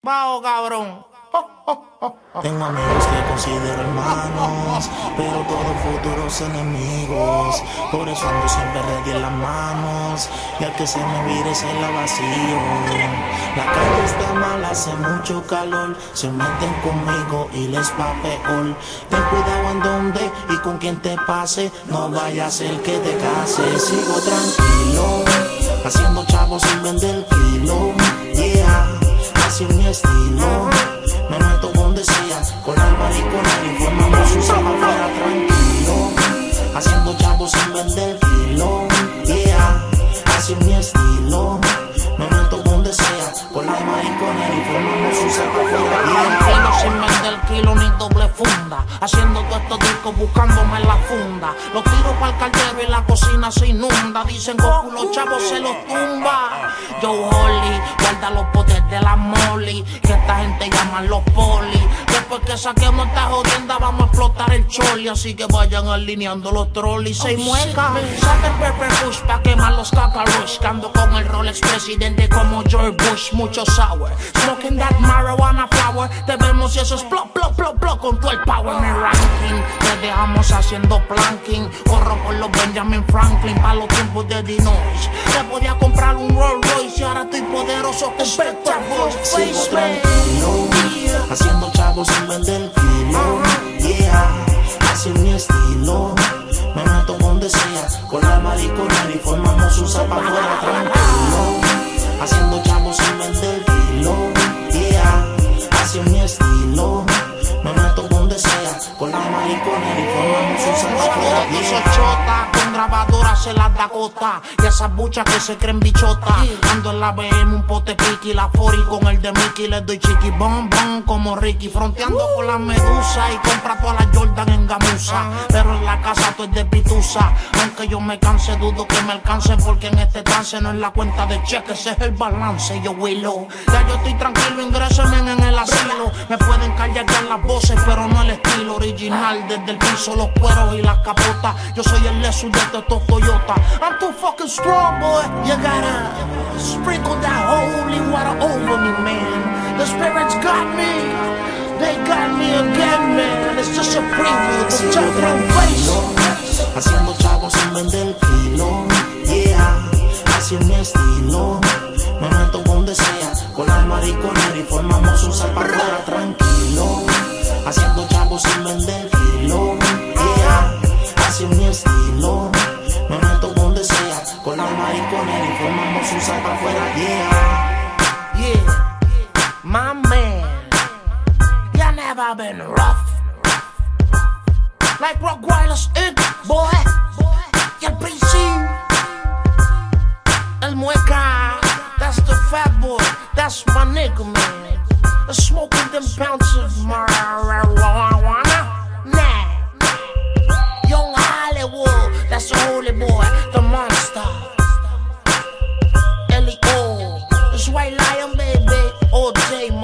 Bao, cabrón. Tengo amigos que considero hermanos, pero todos futuros enemigos. Por eso ando siempre ready en las manos, y al que se me vire se la vacío. La calle está mal, hace mucho calor, se meten conmigo y les va peor. Ten cuidado en dónde y con quién te pase, no vaya a ser que te case. Sigo tranquilo, haciendo chavos sin vender kilo. Me meto donde sea, con la maricona y formamos un sábado fuera tranquilo. Haciendo chavos sin vender kilo. Yeah, así es mi estilo. Me meto donde sea, con la maricona y formamos un sábado fuera. Tranquilo sin vender kilo ni doble funda. Haciendo todos estos discos buscándome la funda. Los tiro para el caldero y la cocina se inunda. Dicen Goku, los chavos se los tumba. Yo Holly, guarda los poderes de la molly. Que esta gente llaman los poli. Después que saquemos esta jodienda, vamos a explotar el choli. Así que vayan alineando los trolleys. Se mueca. Saca el pepper push pa' quemar los cacarush. Que ando con el Rolex presidente como George Bush. Mucho sour. Smoking that marijuana flower. Te vemos y eso es plop, plop, plop, Con todo el power en el ranking. Te dejamos haciendo planking. Corro por los Benjamin Franklin. Pa' los tiempos de Dinois. Te podía comprar un Rolls Royce. Y ahora estoy poderoso con Voice. Sigo tranquilo, haciendo chavos sin vender kilo. Yeah, así es mi estilo. Me meto donde sea, con la maricona y formamos un zapato fuera tranquilo. Haciendo chavos sin vender kilo. Yeah, así es mi estilo. Y formamos un chota, con grabadora se las da gota. Y esas buchas que se creen bichota. Ando en la BM, un pote piqui, la fori con el de Mickey. Les doy chiqui bom bom como Ricky. Fronteando con la medusa y compra todas las Jordan en gamuza. Pero en la casa tú es de pitusa. Aunque yo me canse, dudo que me alcance. Porque en este trance no es la cuenta de cheques, es el balance. Yo Willow. Ya yo estoy tranquilo, ingrésenme en las voces, pero no el estilo original. Desde el piso, los cueros y las capotas. Yo soy el Lexus de estos Toyota. I'm too fucking strong, boy. You gotta sprinkle that holy water over me, man. The spirits got me. They got me again, man. It's just a preview. Teflon tranquilo, face. haciendo chavos sin vender kilo. Yeah, así es mi estilo. Me meto donde sea, con la mariconera y formamos un zapato tranquilo. Yeah. Yeah, my man. You never been rough. Like Rottweilers Inc., boy. Y el PC. El Mueca. That's the fat boy. That's my nigga, man. Smoking them pounds of marijuana.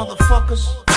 motherfuckers.